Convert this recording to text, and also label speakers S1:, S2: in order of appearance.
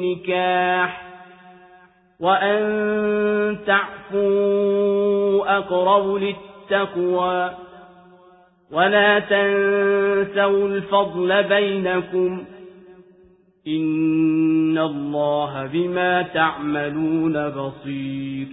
S1: النكاح وأن تعفوا أقرب للتقوى ولا تنسوا الفضل بينكم إن الله بما تعملون بصير